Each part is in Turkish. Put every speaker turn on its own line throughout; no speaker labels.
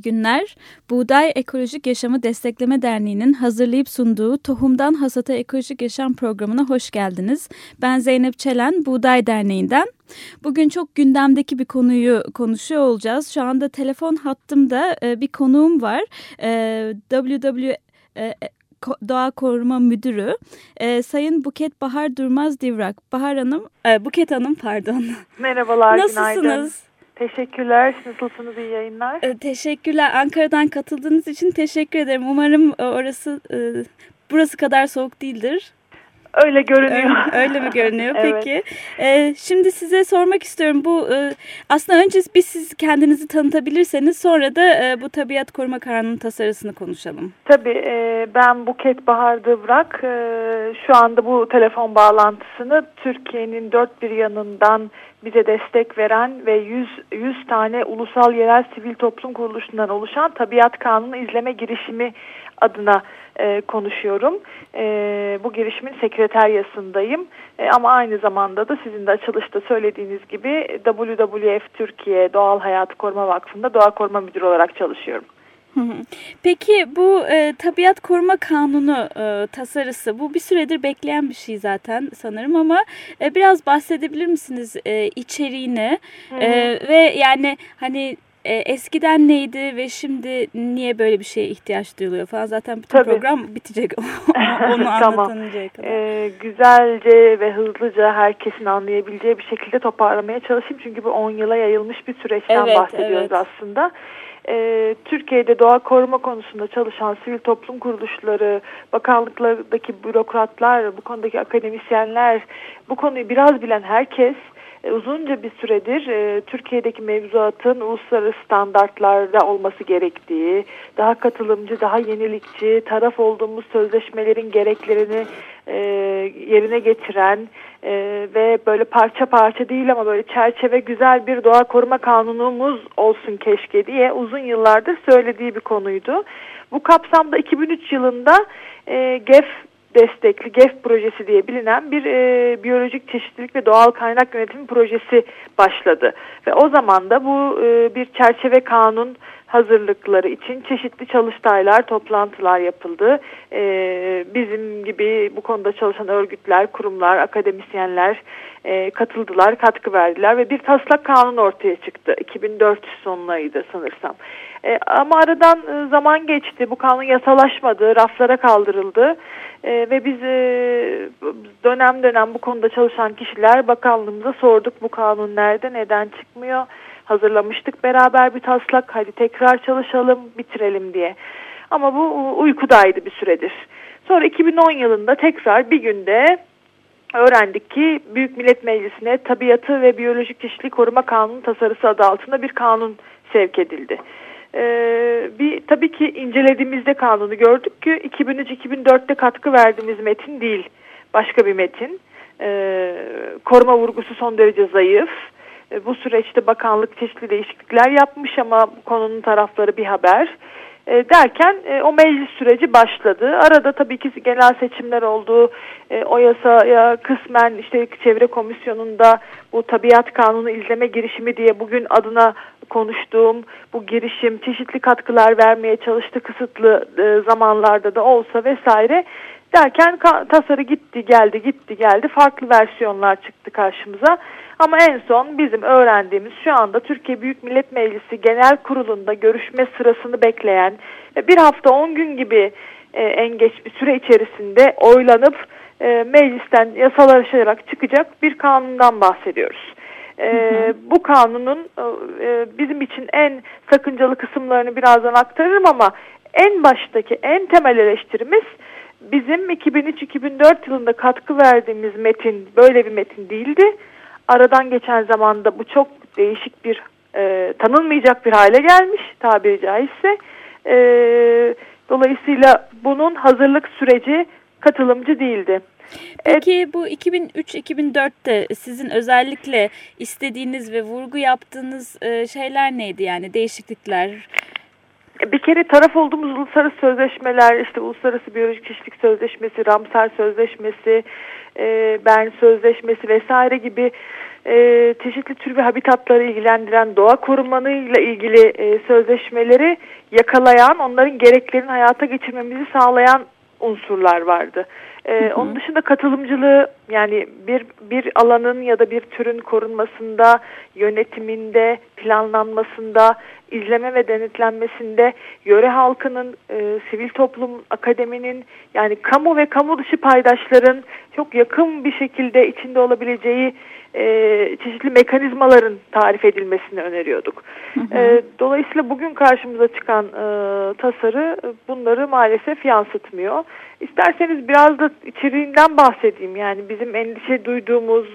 İyi günler. Buğday Ekolojik Yaşamı Destekleme Derneği'nin hazırlayıp sunduğu Tohumdan Hasata Ekolojik Yaşam programına hoş geldiniz. Ben Zeynep Çelen, Buğday Derneği'nden. Bugün çok gündemdeki bir konuyu konuşuyor olacağız. Şu anda telefon hattımda e, bir konuğum var. WW e, Doğa Koruma Müdürü e, Sayın Buket Bahar Durmaz Divrak. Bahar Hanım, e, Buket Hanım pardon.
Merhabalar,
Nasılsınız?
günaydın. Teşekkürler. Nasılsınız? İyi yayınlar.
E, teşekkürler. Ankara'dan katıldığınız için teşekkür ederim. Umarım e, orası e, burası kadar soğuk değildir.
Öyle görünüyor.
Öyle, öyle mi görünüyor?
Evet.
Peki. E, şimdi size sormak istiyorum. Bu e, aslında önce bir siz kendinizi tanıtabilirseniz sonra da e, bu tabiat koruma kanunu tasarısını konuşalım.
Tabii e, ben Buket Bahar Dıvrak. E, şu anda bu telefon bağlantısını Türkiye'nin dört bir yanından bize destek veren ve 100, 100 tane ulusal yerel sivil toplum kuruluşundan oluşan Tabiat Kanunu izleme girişimi adına e, konuşuyorum. E, bu girişimin sekreteryasındayım. E, ama aynı zamanda da sizin de açılışta söylediğiniz gibi WWF Türkiye Doğal Hayatı Koruma Vakfı'nda Doğa Koruma Müdürü olarak çalışıyorum.
Peki bu e, tabiat koruma kanunu e, tasarısı bu bir süredir bekleyen bir şey zaten sanırım ama e, biraz bahsedebilir misiniz e, içeriğini e, ve yani hani e, eskiden neydi ve şimdi niye böyle bir şeye ihtiyaç duyuluyor falan zaten bütün
Tabii.
program bitecek onu
Tamam.
anlatıncaya kadar.
Ee, güzelce ve hızlıca herkesin anlayabileceği bir şekilde toparlamaya çalışayım. Çünkü bu 10 yıla yayılmış bir süreçten
Evet,
bahsediyoruz
evet.
aslında. Ee, Türkiye'de doğa koruma konusunda çalışan sivil toplum kuruluşları, bakanlıklardaki bürokratlar, bu konudaki akademisyenler, bu konuyu biraz bilen herkes e, uzunca bir süredir e, Türkiye'deki mevzuatın uluslararası standartlarda olması gerektiği, daha katılımcı, daha yenilikçi, taraf olduğumuz sözleşmelerin gereklerini e, yerine getiren e, ve böyle parça parça değil ama böyle çerçeve güzel bir doğa koruma kanunumuz olsun keşke diye uzun yıllardır söylediği bir konuydu. Bu kapsamda 2003 yılında e, GEF destekli GEF projesi diye bilinen bir e, biyolojik çeşitlilik ve doğal kaynak yönetimi projesi başladı. Ve o zaman da bu e, bir çerçeve kanun hazırlıkları için çeşitli çalıştaylar, toplantılar yapıldı. E, bizim gibi bu konuda çalışan örgütler, kurumlar, akademisyenler e, katıldılar, katkı verdiler ve bir taslak kanun ortaya çıktı. 2004 sonlarıydı sanırsam. E, ama aradan e, zaman geçti. Bu kanun yasalaşmadı, raflara kaldırıldı. E, ve biz e, dönem dönem bu konuda çalışan kişiler bakanlığımıza sorduk bu kanun nerede, neden çıkmıyor? Hazırlamıştık beraber bir taslak, hadi tekrar çalışalım, bitirelim diye. Ama bu uykudaydı bir süredir. Sonra 2010 yılında tekrar bir günde öğrendik ki Büyük Millet Meclisi'ne Tabiatı ve Biyolojik Çeşitlilik Koruma Kanunu tasarısı adı altında bir kanun sevk edildi. Ee, bir tabii ki incelediğimizde kanunu gördük ki 2003-2004'te katkı verdiğimiz metin değil, başka bir metin. Ee, koruma vurgusu son derece zayıf. Ee, bu süreçte bakanlık çeşitli değişiklikler yapmış ama konunun tarafları bir haber. E, derken e, o meclis süreci başladı. Arada tabii ki genel seçimler oldu. E, o yasaya kısmen işte çevre komisyonunda bu tabiat kanunu izleme girişimi diye bugün adına konuştuğum bu girişim çeşitli katkılar vermeye çalıştı kısıtlı e, zamanlarda da olsa vesaire derken tasarı gitti geldi gitti geldi farklı versiyonlar çıktı karşımıza. Ama en son bizim öğrendiğimiz şu anda Türkiye Büyük Millet Meclisi Genel Kurulu'nda görüşme sırasını bekleyen bir hafta 10 gün gibi e, en geç bir süre içerisinde oylanıp e, meclisten yasalaşarak çıkacak bir kanundan bahsediyoruz. E, hı. Bu kanunun e, bizim için en sakıncalı kısımlarını birazdan aktarırım ama en baştaki en temel eleştirimiz bizim 2003-2004 yılında katkı verdiğimiz metin böyle bir metin değildi aradan geçen zamanda bu çok değişik bir e, tanınmayacak bir hale gelmiş tabiri caizse. E, dolayısıyla bunun hazırlık süreci katılımcı değildi.
Peki bu 2003-2004'te sizin özellikle istediğiniz ve vurgu yaptığınız e, şeyler neydi yani değişiklikler?
Bir kere taraf olduğumuz uluslararası sözleşmeler, işte Uluslararası Biyolojik Çeşitlilik Sözleşmesi, Ramsar Sözleşmesi, e, Bern Sözleşmesi vesaire gibi e, çeşitli tür ve habitatları ilgilendiren doğa korumanıyla ilgili e, sözleşmeleri yakalayan, onların gereklerini hayata geçirmemizi sağlayan unsurlar vardı. Ee, hı hı. Onun dışında katılımcılığı yani bir bir alanın ya da bir türün korunmasında, yönetiminde, planlanmasında, izleme ve denetlenmesinde yöre halkının, e, sivil toplum, akademinin yani kamu ve kamu dışı paydaşların çok yakın bir şekilde içinde olabileceği e, çeşitli mekanizmaların tarif edilmesini öneriyorduk. Hı hı. E, dolayısıyla bugün karşımıza çıkan e, tasarı bunları maalesef yansıtmıyor. İsterseniz biraz da içeriğinden bahsedeyim. Yani bizim endişe duyduğumuz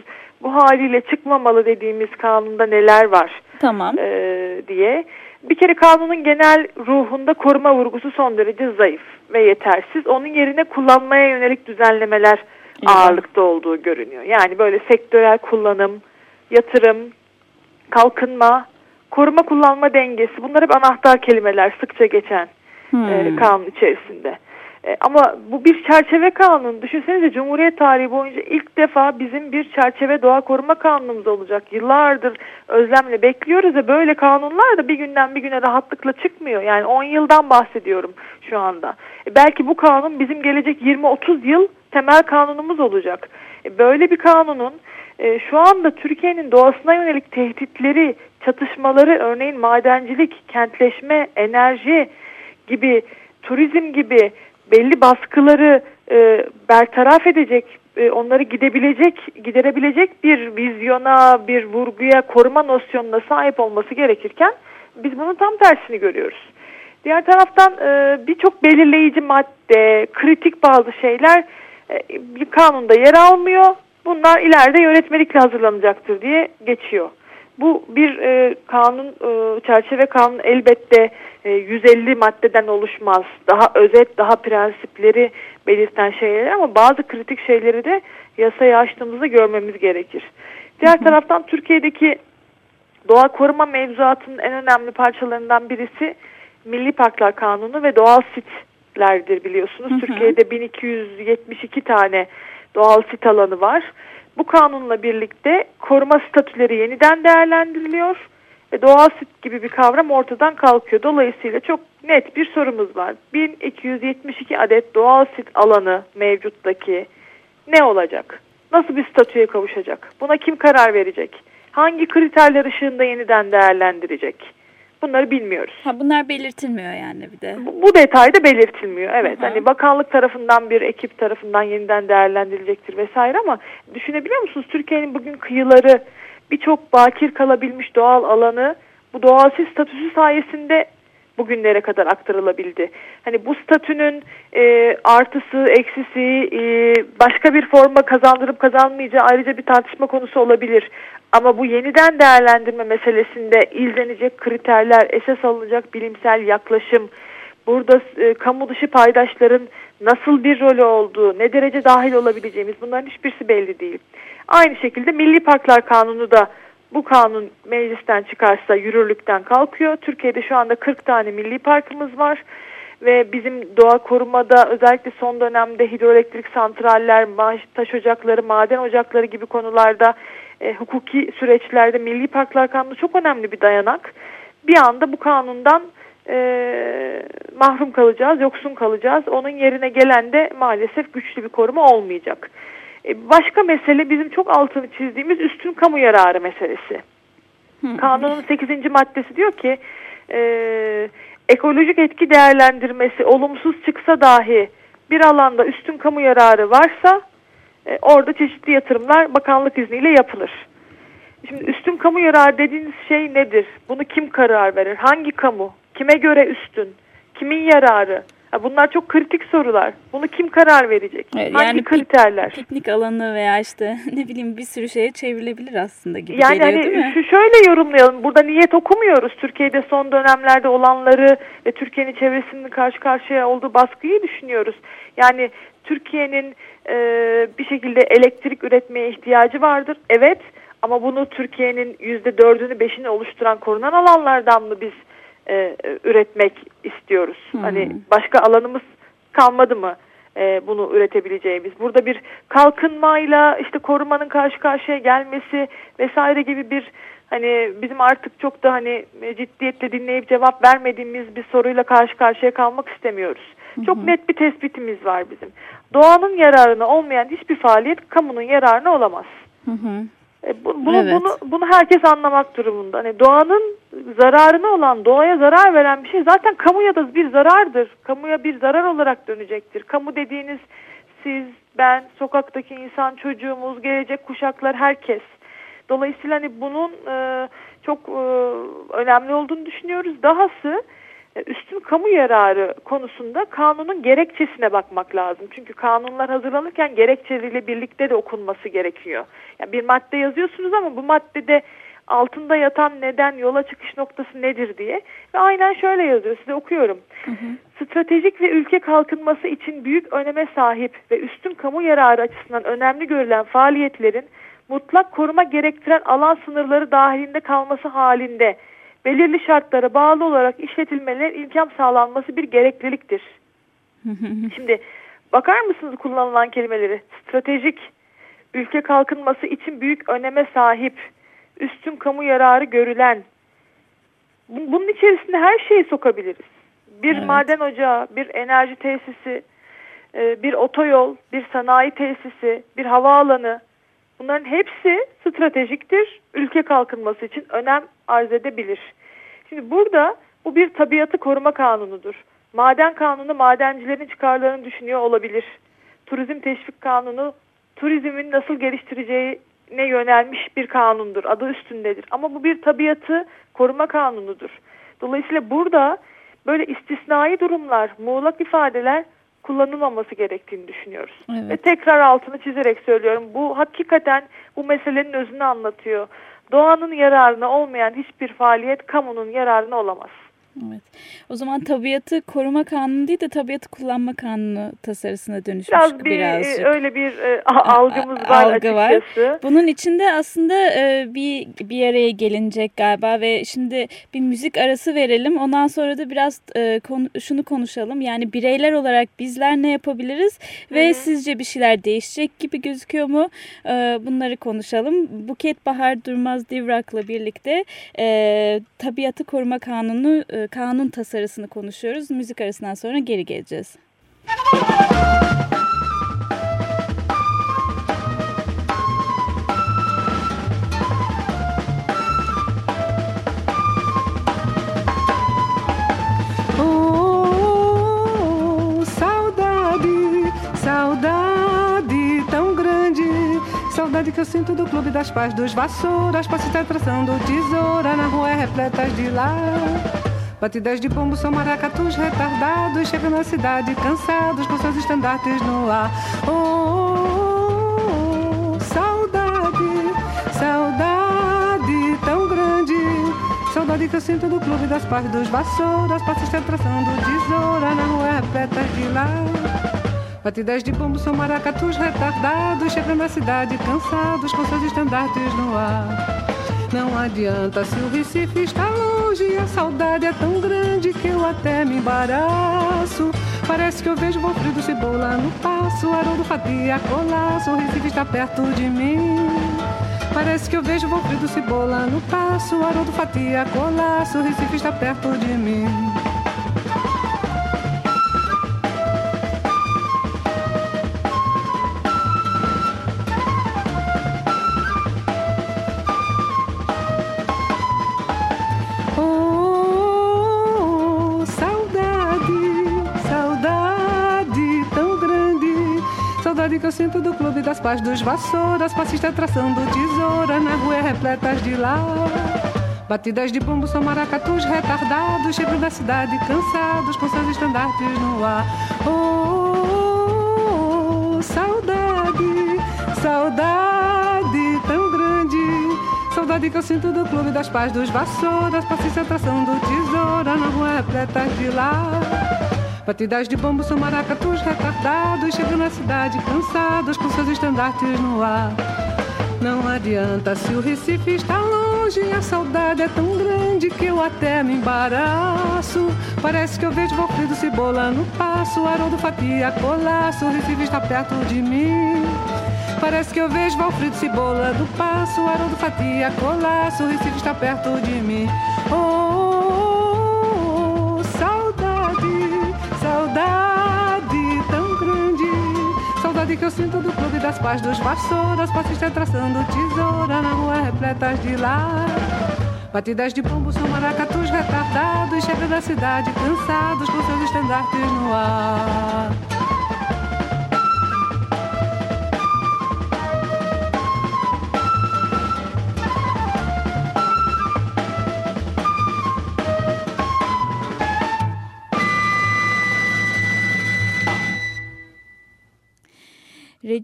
bu haliyle çıkmamalı dediğimiz kanunda neler var
tamam.
e, diye. Bir kere kanunun genel ruhunda koruma vurgusu son derece zayıf ve yetersiz. Onun yerine kullanmaya yönelik düzenlemeler ağırlıkta olduğu görünüyor. Yani böyle sektörel kullanım, yatırım, kalkınma, koruma kullanma dengesi bunlar hep anahtar kelimeler sıkça geçen hmm. e, kanun içerisinde. E, ama bu bir çerçeve kanun. Düşünsenize Cumhuriyet tarihi boyunca ilk defa bizim bir çerçeve doğa koruma kanunumuz olacak. Yıllardır özlemle bekliyoruz ve böyle kanunlar da bir günden bir güne rahatlıkla çıkmıyor. Yani 10 yıldan bahsediyorum şu anda. E, belki bu kanun bizim gelecek 20-30 yıl temel kanunumuz olacak. E, böyle bir kanunun şu anda Türkiye'nin doğasına yönelik tehditleri, çatışmaları, örneğin madencilik, kentleşme, enerji gibi, turizm gibi belli baskıları e, bertaraf edecek, e, onları gidebilecek, giderebilecek bir vizyona, bir vurguya, koruma nosyonuna sahip olması gerekirken biz bunun tam tersini görüyoruz. Diğer taraftan e, birçok belirleyici madde, kritik bazı şeyler e, kanunda yer almıyor. Bunlar ileride yönetmelikle hazırlanacaktır diye geçiyor. Bu bir e, kanun, e, çerçeve kanun elbette e, 150 maddeden oluşmaz. Daha özet, daha prensipleri belirten şeyler ama bazı kritik şeyleri de yasaya açtığımızda görmemiz gerekir. Diğer taraftan Türkiye'deki doğa koruma mevzuatının en önemli parçalarından birisi Milli Parklar Kanunu ve doğal sitlerdir biliyorsunuz. Hı hı. Türkiye'de 1272 tane doğal sit alanı var. Bu kanunla birlikte koruma statüleri yeniden değerlendiriliyor ve doğal sit gibi bir kavram ortadan kalkıyor. Dolayısıyla çok net bir sorumuz var. 1272 adet doğal sit alanı mevcuttaki ne olacak? Nasıl bir statüye kavuşacak? Buna kim karar verecek? Hangi kriterler ışığında yeniden değerlendirecek? Bunları bilmiyoruz.
Ha, bunlar belirtilmiyor yani bir de.
Bu, bu detayda belirtilmiyor. Evet. Hı -hı. Hani bakanlık tarafından bir ekip tarafından yeniden değerlendirilecektir vesaire ama düşünebiliyor musunuz? Türkiye'nin bugün kıyıları birçok bakir kalabilmiş doğal alanı bu doğal statüsü sayesinde bugünlere kadar aktarılabildi. Hani bu statünün e, artısı, eksisi, e, başka bir forma kazandırıp kazanmayacağı ayrıca bir tartışma konusu olabilir. Ama bu yeniden değerlendirme meselesinde izlenecek kriterler, esas alınacak bilimsel yaklaşım, burada e, kamu dışı paydaşların nasıl bir rolü olduğu, ne derece dahil olabileceğimiz bunların hiçbirisi belli değil. Aynı şekilde Milli Parklar Kanunu da bu kanun meclisten çıkarsa yürürlükten kalkıyor. Türkiye'de şu anda 40 tane milli parkımız var ve bizim doğa korumada özellikle son dönemde hidroelektrik santraller, taş ocakları, maden ocakları gibi konularda e, hukuki süreçlerde Milli Parklar Kanunu çok önemli bir dayanak. Bir anda bu kanundan e, mahrum kalacağız, yoksun kalacağız. Onun yerine gelen de maalesef güçlü bir koruma olmayacak. E, başka mesele bizim çok altını çizdiğimiz üstün kamu yararı meselesi. Kanunun 8. maddesi diyor ki e, ekolojik etki değerlendirmesi olumsuz çıksa dahi bir alanda üstün kamu yararı varsa e, orada çeşitli yatırımlar bakanlık izniyle yapılır. Şimdi üstün kamu yararı dediğiniz şey nedir? Bunu kim karar verir? Hangi kamu? Kime göre üstün? Kimin yararı? Bunlar çok kritik sorular. Bunu kim karar verecek? Evet, Hangi yani kriterler?
Piknik alanı veya işte ne bileyim bir sürü şeye çevrilebilir aslında gibi
yani
geliyor
hani
değil mi?
Şu şöyle yorumlayalım. Burada niyet okumuyoruz. Türkiye'de son dönemlerde olanları ve Türkiye'nin çevresinin karşı karşıya olduğu baskıyı düşünüyoruz. Yani Türkiye'nin e, bir şekilde elektrik üretmeye ihtiyacı vardır. Evet ama bunu Türkiye'nin yüzde dördünü beşini oluşturan korunan alanlardan mı biz e, üretmek istiyoruz? Hmm. Hani başka alanımız kalmadı mı e, bunu üretebileceğimiz? Burada bir kalkınmayla işte korumanın karşı karşıya gelmesi vesaire gibi bir hani bizim artık çok da hani ciddiyetle dinleyip cevap vermediğimiz bir soruyla karşı karşıya kalmak istemiyoruz. Hı hı. Çok net bir tespitimiz var bizim. Doğanın yararına olmayan hiçbir faaliyet kamunun yararına olamaz. Hı hı. E, bunu, evet. bunu, bunu herkes anlamak durumunda. Hani doğanın zararına olan, doğaya zarar veren bir şey zaten kamuya da bir zarardır. Kamuya bir zarar olarak dönecektir. Kamu dediğiniz siz, ben, sokaktaki insan, çocuğumuz, gelecek kuşaklar, herkes. Dolayısıyla hani bunun e, çok e, önemli olduğunu düşünüyoruz. Dahası üstün kamu yararı konusunda kanunun gerekçesine bakmak lazım. Çünkü kanunlar hazırlanırken gerekçeleriyle birlikte de okunması gerekiyor. Yani bir madde yazıyorsunuz ama bu maddede altında yatan neden, yola çıkış noktası nedir diye. Ve aynen şöyle yazıyor, size okuyorum. Hı hı. Stratejik ve ülke kalkınması için büyük öneme sahip ve üstün kamu yararı açısından önemli görülen faaliyetlerin mutlak koruma gerektiren alan sınırları dahilinde kalması halinde belirli şartlara bağlı olarak işletilmelerine imkan sağlanması bir gerekliliktir. Şimdi bakar mısınız kullanılan kelimeleri? Stratejik, ülke kalkınması için büyük öneme sahip, üstün kamu yararı görülen. Bunun içerisinde her şeyi sokabiliriz. Bir evet. maden ocağı, bir enerji tesisi, e, bir otoyol, bir sanayi tesisi, bir havaalanı. Bunların hepsi stratejiktir. Ülke kalkınması için önem arz edebilir. Şimdi burada bu bir tabiatı koruma kanunudur. Maden kanunu madencilerin çıkarlarını düşünüyor olabilir. Turizm teşvik kanunu turizmin nasıl geliştireceğine yönelmiş bir kanundur. Adı üstündedir. Ama bu bir tabiatı koruma kanunudur. Dolayısıyla burada böyle istisnai durumlar, muğlak ifadeler kullanılmaması gerektiğini düşünüyoruz. Evet. Ve tekrar altını çizerek söylüyorum. Bu hakikaten bu meselenin özünü anlatıyor doğanın yararına olmayan hiçbir faaliyet kamunun yararına olamaz.
Evet. O zaman tabiatı koruma kanunu değil de tabiatı kullanma kanunu tasarısına dönüşmüş
Biraz bir, e, birazcık. Öyle bir e, algımız var Algı açıkçası. Var.
Bunun içinde aslında e, bir bir araya gelinecek galiba ve şimdi bir müzik arası verelim. Ondan sonra da biraz e, konu, şunu konuşalım. Yani bireyler olarak bizler ne yapabiliriz ve Hı -hı. sizce bir şeyler değişecek gibi gözüküyor mu? E, bunları konuşalım. Buket Bahar Durmaz Divrak'la birlikte e, tabiatı koruma kanunu e, kanun tasarısını konuşuyoruz. Müzik arasından sonra geri geleceğiz.
saudade que eu sinto do Clube das Paz dos Vassouras, passe traçando tesoura na rua repletas de lá. Batidas de pombo são maracatus retardados, chegam na cidade cansados com seus estandartes no ar. Oh, oh, oh, saudade, saudade tão grande. Saudade que eu sinto do clube das paz dos vassouras, passista traçando tesoura na rua repleta de lá. Batidas de pombo são maracatus retardados, chegando na cidade cansados com seus estandartes no ar. Não adianta se o Recife está longe, a saudade é tão grande que eu até me embaraço. Parece que eu vejo Valfrido Cebola no passo, Haroldo Fatia Colasso, o Recife está perto de mim. Parece que eu vejo Valfrido Cebola no passo, Haroldo Fatia Colasso, o Recife está perto de mim. Que eu sinto do clube das paz dos vassouras, passistas traçando tesoura na rua repletas de lá. Batidas de bumbo são maracatus retardados, chegando da cidade cansados com seus estandartes no ar. Oh, oh, oh, saudade, saudade tão grande. Saudade que eu sinto do clube das paz dos vassouras, passistas traçando tesoura na rua repletas de lá. Batidas de bambu são maracatus retardados, chegando na cidade cansados com seus estandartes no ar. Não adianta se o Recife está longe, a saudade é tão grande que eu até me embaraço. Parece que eu vejo Valfrido Cebola no passo, Haroldo Fatia Colasso, o Recife está perto de mim. Parece que eu vejo Valfrido Cebola do passo, Haroldo Fatia Colasso, o Recife está perto de mim. oh, oh, oh que eu sinto do clube das paz dos vassouras, passistas traçando tesoura na rua repletas de lar. Batidas de pombo são maracatus retardados, chegam da cidade cansados com seus estandartes no ar.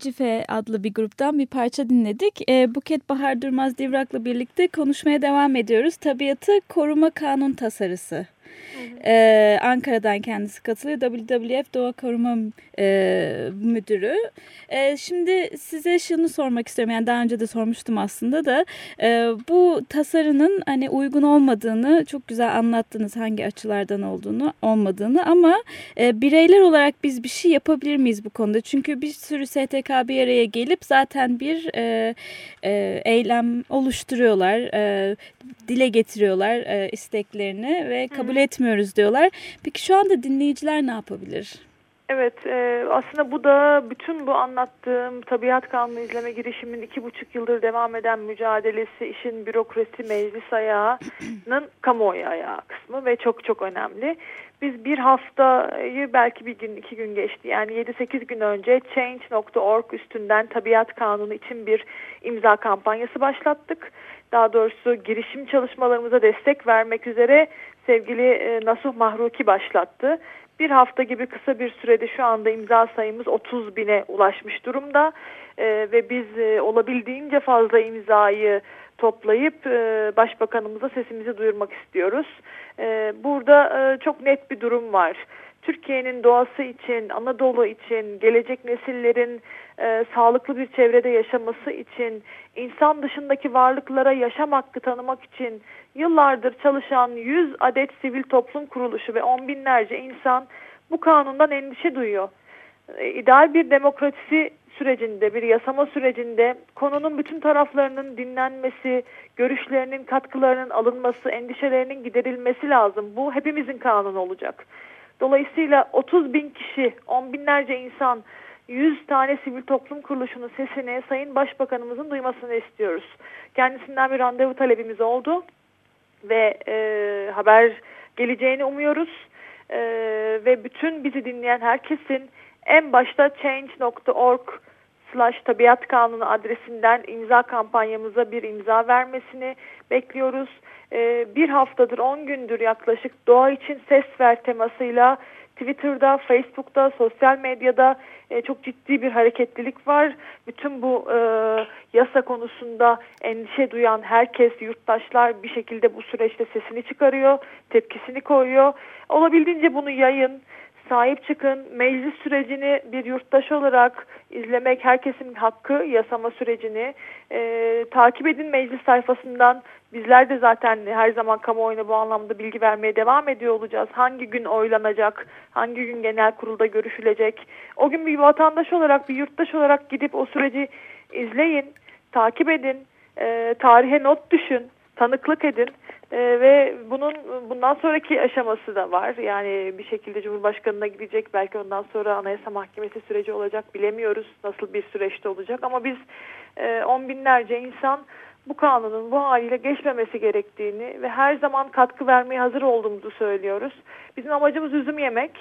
Recife adlı bir gruptan bir parça dinledik. E, Buket Bahar Durmaz Divrak'la birlikte konuşmaya devam ediyoruz. Tabiatı Koruma Kanun Tasarısı. Ee, Ankara'dan kendisi katılıyor. WWF Doğa Koruma e, Müdürü. E, şimdi size şunu sormak istiyorum. Yani daha önce de sormuştum aslında da. E, bu tasarının hani uygun olmadığını çok güzel anlattınız. Hangi açılardan olduğunu, olmadığını. Ama e, bireyler olarak biz bir şey yapabilir miyiz bu konuda? Çünkü bir sürü STK bir araya gelip zaten bir e, e, eylem oluşturuyorlar. E, dile getiriyorlar e, isteklerini ve kabul Hı. Etmiyoruz diyorlar. Peki şu anda dinleyiciler ne yapabilir?
Evet e, aslında bu da bütün bu anlattığım tabiat kanunu izleme girişimin iki buçuk yıldır devam eden mücadelesi işin bürokrasi meclis ayağının kamuoyu ayağı kısmı ve çok çok önemli. Biz bir haftayı belki bir gün iki gün geçti yani 7-8 gün önce change.org üstünden tabiat kanunu için bir imza kampanyası başlattık daha doğrusu girişim çalışmalarımıza destek vermek üzere sevgili e, Nasuh Mahruki başlattı. Bir hafta gibi kısa bir sürede şu anda imza sayımız 30 bine ulaşmış durumda e, ve biz e, olabildiğince fazla imzayı toplayıp başbakanımıza sesimizi duyurmak istiyoruz. Burada çok net bir durum var. Türkiye'nin doğası için, Anadolu için, gelecek nesillerin e, sağlıklı bir çevrede yaşaması için, insan dışındaki varlıklara yaşam hakkı tanımak için yıllardır çalışan 100 adet sivil toplum kuruluşu ve on binlerce insan bu kanundan endişe duyuyor. E, ideal bir demokrasi sürecinde, bir yasama sürecinde konunun bütün taraflarının dinlenmesi, görüşlerinin, katkılarının alınması, endişelerinin giderilmesi lazım. Bu hepimizin kanunu olacak. Dolayısıyla 30 bin kişi, on binlerce insan, 100 tane sivil toplum kuruluşunun sesini Sayın Başbakanımızın duymasını istiyoruz. Kendisinden bir randevu talebimiz oldu ve e, haber geleceğini umuyoruz. E, ve bütün bizi dinleyen herkesin en başta change.org slash tabiat kanunu adresinden imza kampanyamıza bir imza vermesini bekliyoruz. Ee, bir haftadır 10 gündür yaklaşık doğa için ses ver temasıyla Twitter'da, Facebook'ta, sosyal medyada e, çok ciddi bir hareketlilik var. Bütün bu e, yasa konusunda endişe duyan herkes, yurttaşlar bir şekilde bu süreçte sesini çıkarıyor, tepkisini koyuyor. Olabildiğince bunu yayın, sahip çıkın. Meclis sürecini bir yurttaş olarak izlemek herkesin hakkı yasama sürecini e, takip edin meclis sayfasından. Bizler de zaten her zaman kamuoyuna bu anlamda bilgi vermeye devam ediyor olacağız. Hangi gün oylanacak, hangi gün genel kurulda görüşülecek. O gün bir vatandaş olarak, bir yurttaş olarak gidip o süreci izleyin, takip edin, e, tarihe not düşün, tanıklık edin. Ee, ve bunun bundan sonraki aşaması da var. Yani bir şekilde Cumhurbaşkanı'na gidecek. Belki ondan sonra Anayasa Mahkemesi süreci olacak. Bilemiyoruz nasıl bir süreçte olacak. Ama biz e, on binlerce insan bu kanunun bu haliyle geçmemesi gerektiğini ve her zaman katkı vermeye hazır olduğumuzu söylüyoruz. Bizim amacımız üzüm yemek.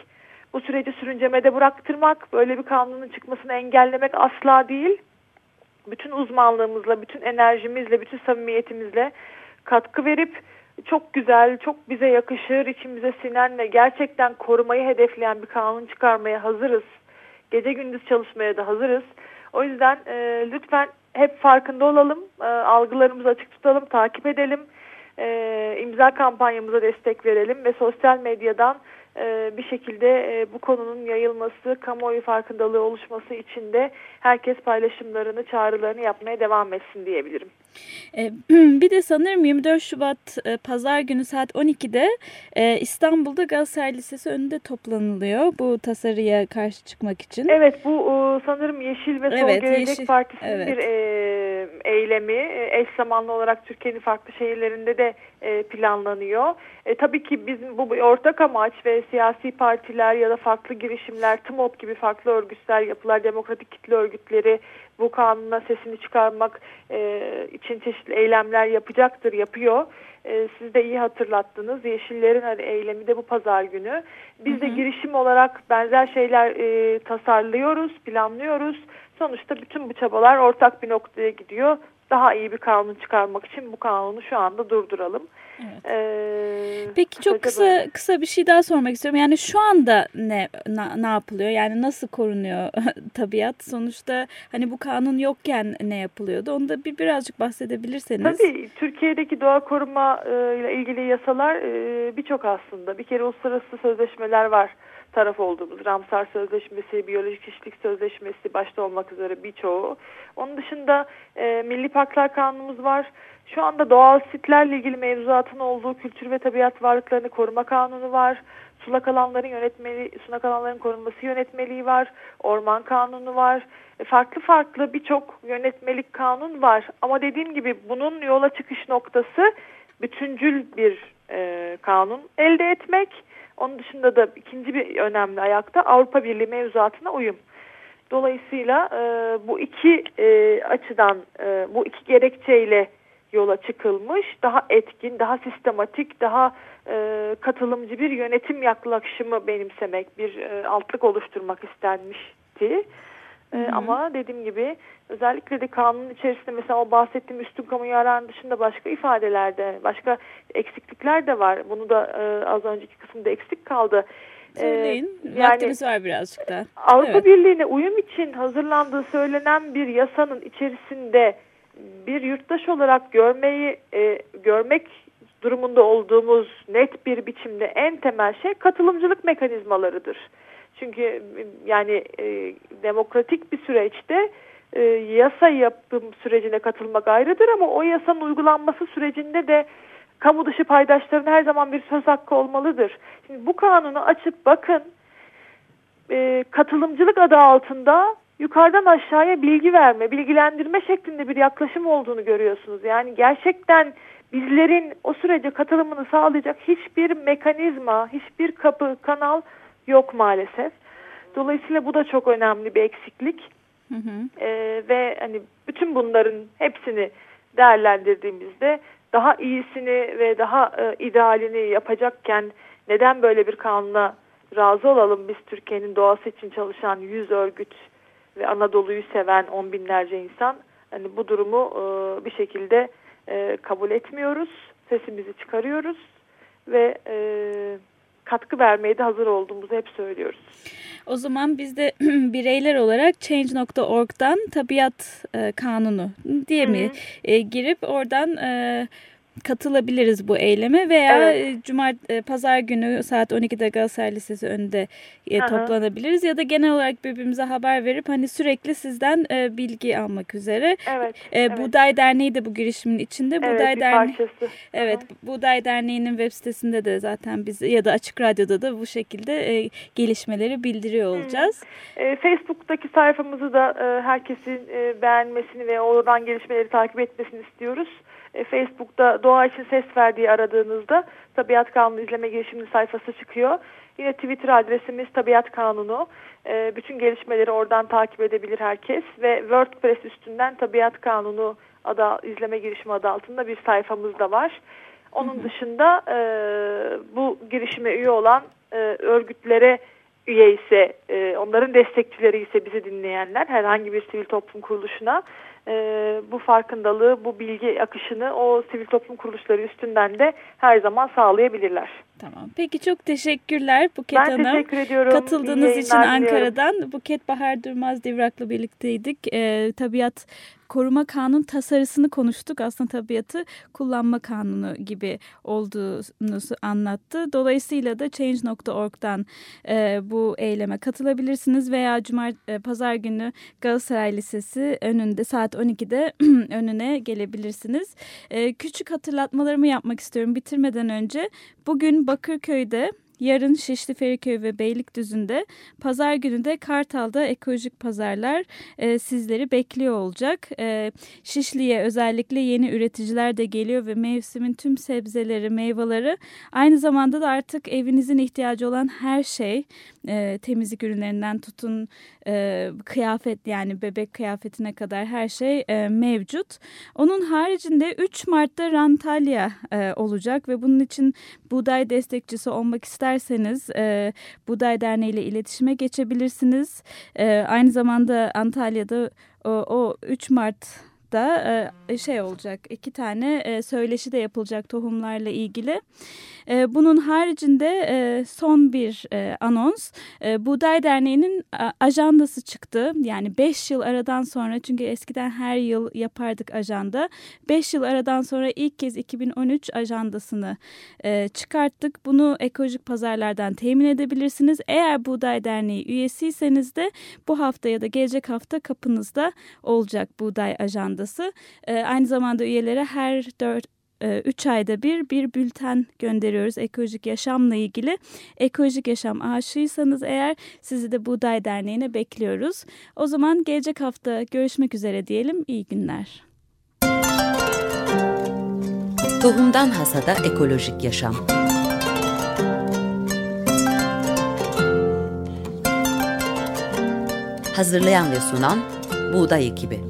Bu süreci sürüncemede bıraktırmak, böyle bir kanunun çıkmasını engellemek asla değil. Bütün uzmanlığımızla, bütün enerjimizle, bütün samimiyetimizle katkı verip çok güzel, çok bize yakışır, içimize sinen gerçekten korumayı hedefleyen bir kanun çıkarmaya hazırız. Gece gündüz çalışmaya da hazırız. O yüzden e, lütfen hep farkında olalım, e, algılarımızı açık tutalım, takip edelim, e, imza kampanyamıza destek verelim ve sosyal medyadan e, bir şekilde e, bu konunun yayılması, kamuoyu farkındalığı oluşması için de herkes paylaşımlarını, çağrılarını yapmaya devam etsin diyebilirim.
E, bir de sanırım 24 Şubat e, Pazar günü saat 12'de e, İstanbul'da Galatasaray Lisesi önünde toplanılıyor bu tasarıya karşı çıkmak için.
Evet bu sanırım Yeşil ve Sol evet, Gelecek Yeşil, Partisi'nin evet. bir eylemi eş zamanlı olarak Türkiye'nin farklı şehirlerinde de planlanıyor. E, tabii ki bizim bu bir ortak amaç ve siyasi partiler ya da farklı girişimler, TMOP gibi farklı örgütler, yapılar, demokratik kitle örgütleri bu kanuna sesini çıkarmak e, için çeşitli eylemler yapacaktır, yapıyor. E, siz de iyi hatırlattınız. Yeşillerin hani eylemi de bu pazar günü. Biz hı hı. de girişim olarak benzer şeyler e, tasarlıyoruz, planlıyoruz. Sonuçta bütün bu çabalar ortak bir noktaya gidiyor. Daha iyi bir kanun çıkarmak için bu kanunu şu anda durduralım.
Evet. Ee, Peki çok kısa böyle. kısa bir şey daha sormak istiyorum. Yani şu anda ne na, ne yapılıyor? Yani nasıl korunuyor tabiat? Sonuçta hani bu kanun yokken ne yapılıyordu? Onu da bir birazcık bahsedebilirseniz.
Tabii Türkiye'deki doğa koruma e, ile ilgili yasalar e, birçok aslında. Bir kere uluslararası sözleşmeler var taraf olduğumuz Ramsar Sözleşmesi, Biyolojik Çeşitlilik Sözleşmesi başta olmak üzere birçoğu. Onun dışında e, Milli Parklar Kanunumuz var. Şu anda doğal sitlerle ilgili mevzuatın olduğu Kültür ve Tabiat Varlıklarını Koruma Kanunu var. Sulak alanların yönetmeli, sulak alanların korunması yönetmeliği var. Orman kanunu var. E, farklı farklı birçok yönetmelik kanun var. Ama dediğim gibi bunun yola çıkış noktası bütüncül bir e, kanun elde etmek. Onun dışında da ikinci bir önemli ayakta Avrupa Birliği mevzuatına uyum. Dolayısıyla e, bu iki e, açıdan, e, bu iki gerekçeyle yola çıkılmış. Daha etkin, daha sistematik, daha e, katılımcı bir yönetim yaklaşımı benimsemek, bir e, altlık oluşturmak istenmişti. E, hı hı. Ama dediğim gibi özellikle de kanunun içerisinde mesela o bahsettiğim üstün kamu yararı dışında başka ifadelerde, başka eksiklikler de var. Bunu da e, az önceki kısımda eksik kaldı.
E, Söyleyin. Ee, yani, var birazcık da.
Avrupa evet. Birliği'ne uyum için hazırlandığı söylenen bir yasanın içerisinde bir yurttaş olarak görmeyi e, görmek durumunda olduğumuz net bir biçimde en temel şey katılımcılık mekanizmalarıdır. Çünkü yani e, demokratik bir süreçte e, yasa yapım sürecine katılmak ayrıdır ama o yasanın uygulanması sürecinde de kamu dışı paydaşların her zaman bir söz hakkı olmalıdır. Şimdi bu kanunu açıp bakın e, katılımcılık adı altında yukarıdan aşağıya bilgi verme, bilgilendirme şeklinde bir yaklaşım olduğunu görüyorsunuz. Yani gerçekten bizlerin o sürece katılımını sağlayacak hiçbir mekanizma, hiçbir kapı, kanal yok maalesef. Dolayısıyla bu da çok önemli bir eksiklik. Hı hı. Ee, ve hani bütün bunların hepsini değerlendirdiğimizde daha iyisini ve daha e, idealini yapacakken neden böyle bir kanuna razı olalım biz Türkiye'nin doğası için çalışan yüz örgüt ve Anadolu'yu seven on binlerce insan hani bu durumu e, bir şekilde e, kabul etmiyoruz. Sesimizi çıkarıyoruz ve e, katkı vermeye de hazır olduğumuzu hep söylüyoruz.
O zaman biz de bireyler olarak Change.org'dan tabiat e, kanunu diye mi Hı -hı. e, girip oradan e, katılabiliriz bu eyleme veya evet. E, Cumart e, pazar günü saat 12'de Galatasaray Lisesi önünde e, toplanabiliriz ya da genel olarak birbirimize haber verip hani sürekli sizden e, bilgi almak üzere.
Evet, e, evet.
Buğday Derneği de bu girişimin içinde.
Evet, Buğday Derneği.
Evet, Hı Buğday Derneği'nin web sitesinde de zaten biz ya da Açık Radyo'da da bu şekilde e, gelişmeleri bildiriyor olacağız.
E, Facebook'taki sayfamızı da e, herkesin e, beğenmesini ve oradan gelişmeleri takip etmesini istiyoruz. E, Facebook'ta doğa için ses verdiği aradığınızda Tabiat Kanunu izleme girişiminin sayfası çıkıyor. Yine Twitter adresimiz Tabiat Kanunu. E, bütün gelişmeleri oradan takip edebilir herkes ve WordPress üstünden Tabiat Kanunu adı, izleme girişimi adı altında bir sayfamız da var. Onun hı hı. dışında e, bu girişime üye olan e, örgütlere üye ise, e, onların destekçileri ise bizi dinleyenler herhangi bir sivil toplum kuruluşuna e, bu farkındalığı, bu bilgi akışını o sivil toplum kuruluşları üstünden de her zaman sağlayabilirler.
Tamam. Peki çok teşekkürler Buket
ben
Hanım.
Ben teşekkür ediyorum.
Katıldığınız için Ankara'dan. Buket Bahar Durmaz Divrak'la birlikteydik. E, tabiat koruma kanun tasarısını konuştuk. Aslında tabiatı kullanma kanunu gibi olduğunu anlattı. Dolayısıyla da Change.org'dan e, bu eyleme katılabilirsiniz veya Cumart e, Pazar günü Galatasaray Lisesi önünde saat 12'de önüne gelebilirsiniz. E, küçük hatırlatmalarımı yapmak istiyorum bitirmeden önce. Bugün Bakırköy'de Yarın Şişli Feriköy ve Beylikdüzü'nde, pazar günü de Kartal'da ekolojik pazarlar e, sizleri bekliyor olacak. E, Şişli'ye özellikle yeni üreticiler de geliyor ve mevsimin tüm sebzeleri, meyveleri aynı zamanda da artık evinizin ihtiyacı olan her şey e, temizlik ürünlerinden tutun e, kıyafet yani bebek kıyafetine kadar her şey e, mevcut. Onun haricinde 3 Mart'ta Rantalya e, olacak ve bunun için buğday destekçisi olmak isterseniz e, Buğday Derneği ile iletişime geçebilirsiniz. E, aynı zamanda Antalya'da o, o 3 Mart da e, şey olacak iki tane e, söyleşi de yapılacak tohumlarla ilgili. E, bunun haricinde son bir anons. E, Buğday Derneği'nin ajandası çıktı. Yani 5 yıl aradan sonra çünkü eskiden her yıl yapardık ajanda. 5 yıl aradan sonra ilk kez 2013 ajandasını çıkarttık. Bunu ekolojik pazarlardan temin edebilirsiniz. Eğer Buğday Derneği üyesiyseniz de bu hafta ya da gelecek hafta kapınızda olacak Buğday ajandası. E, aynı zamanda üyelere her 4 3 e, ayda bir bir bülten gönderiyoruz ekolojik yaşamla ilgili. Ekolojik yaşam aşığıysanız eğer sizi de Buğday Derneği'ne bekliyoruz. O zaman gelecek hafta görüşmek üzere diyelim. İyi günler.
Tohumdan Hasada Ekolojik Yaşam Hazırlayan ve sunan Buğday Ekibi